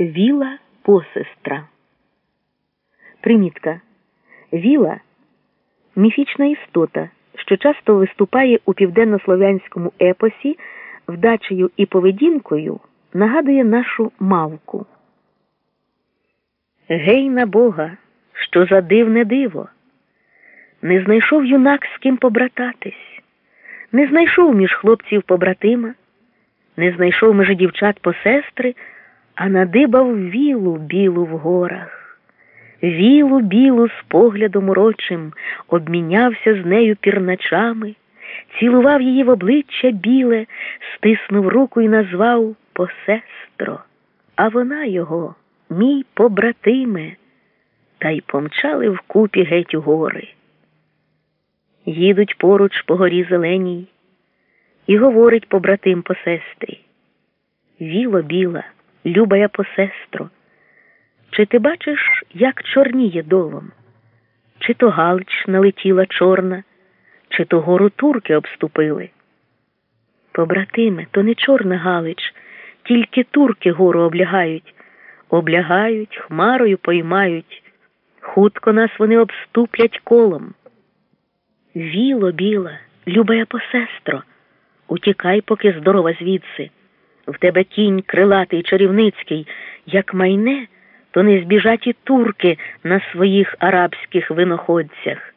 Віла посестра. Примітка. Віла міфічна істота, що часто виступає у південнослов'янському епосі, вдачею і поведінкою нагадує нашу мавку. Гей на Бога, що за дивне диво. Не знайшов юнак з ким побрататись, не знайшов між хлопців побратима, не знайшов між дівчат посестри а надибав вілу білу в горах. Вілу білу з поглядом урочим обмінявся з нею пірначами, цілував її в обличчя біле, стиснув руку і назвав посестро, а вона його, мій побратиме, та й помчали вкупі геть у гори. Їдуть поруч по горі зеленій, і говорить побратим по сестрі. Віло біла любая посестро, чи ти бачиш, як чорніє долом? Чи то Галич налетіла чорна, чи то гору турки обступили? Побратиме, то не чорна Галич, тільки турки гору облягають, облягають, хмарою поймають, хутко нас вони обступлять колом. Віло, біла, любая посестро, утікай, поки здорова звідси. В тебе кінь крилатий чарівницький, як майне, то не збіжать і турки на своїх арабських виноходцях.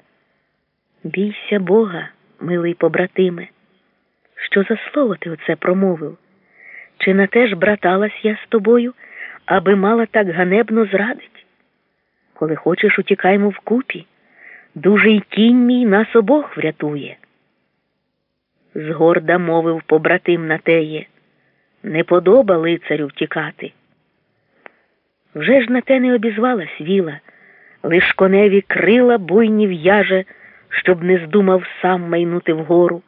Бійся Бога, милий побратиме, що за слово ти оце промовив? Чи на те ж браталась я з тобою, аби мала так ганебно зрадить? Коли хочеш, утікаймо вкупі, дужий кінь мій нас обох врятує. Згорда мовив побратим на теє не подоба лицарю втікати. Вже ж на те не обізвалась віла, лиш коневі крила буйні в'яже, щоб не здумав сам майнути вгору.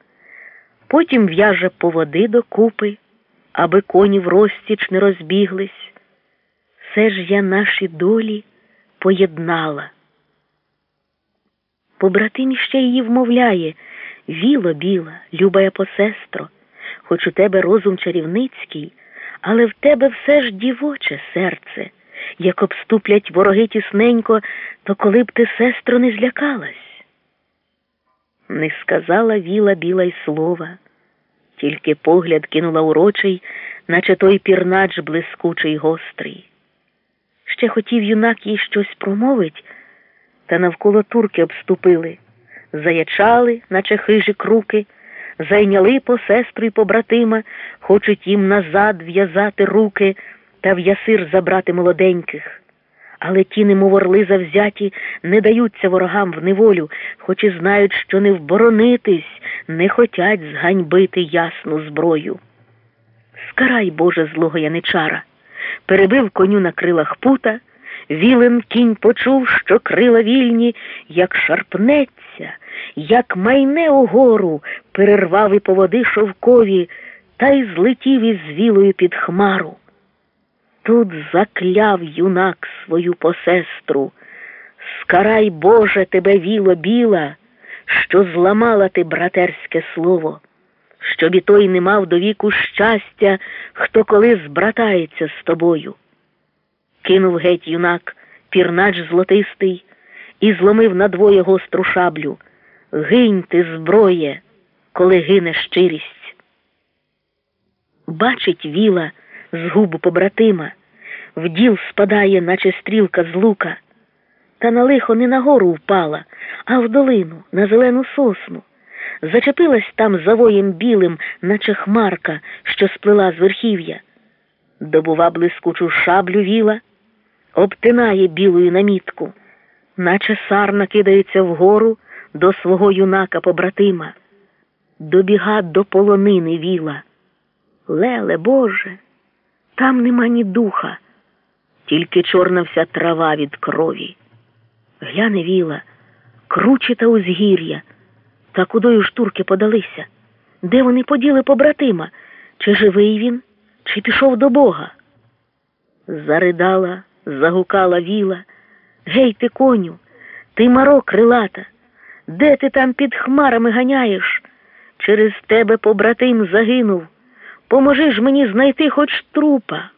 Потім в'яже по води докупи, аби коні в розтіч не розбіглись. Все ж я наші долі поєднала. Побратим ще її вмовляє віло біла, любая посестро хоч у тебе розум чарівницький, але в тебе все ж дівоче серце. Як обступлять вороги тісненько, то коли б ти, сестро, не злякалась. Не сказала віла біла й слова, тільки погляд кинула урочий, наче той пірнач блискучий гострий. Ще хотів юнак їй щось промовить, та навколо турки обступили, заячали, наче хижі круки зайняли по сестру й побратима, хочуть їм назад в'язати руки та в ясир забрати молоденьких. Але ті, немов орли завзяті, не даються ворогам в неволю, хоч і знають, що не вборонитись, не хотять зганьбити ясну зброю. Скарай, Боже, злого яничара, перебив коню на крилах пута, вілен кінь почув, що крила вільні, як шарпнеться, як майне угору, перервав і по води шовкові, та й злетів із вілою під хмару. Тут закляв юнак свою посестру. Скарай, Боже, тебе віло біла, що зламала ти братерське слово, щоб і той не мав до віку щастя, хто коли збратається з тобою. Кинув геть юнак пірнач злотистий і зломив надвоє гостру шаблю. Гинь ти, зброє, коли гине щирість. Бачить віла з губу побратима, в діл спадає, наче стрілка з лука, та на лихо не на гору впала, а в долину, на зелену сосну. Зачепилась там завоєм білим, наче хмарка, що сплила з верхів'я. Добува блискучу шаблю віла, обтинає білою намітку, наче сарна кидається вгору до свого юнака побратима, добіга до полонини віла. Леле, Боже, там нема ні духа, тільки чорна вся трава від крові. Гляне віла, круче та узгір'я, та кудою ж турки подалися? Де вони поділи побратима? Чи живий він, чи пішов до Бога? Заридала, загукала віла. Гей, ти коню, ти маро крилата. Де ти там під хмарами ганяєш? Через тебе побратим загинув. Поможи ж мені знайти хоч трупа.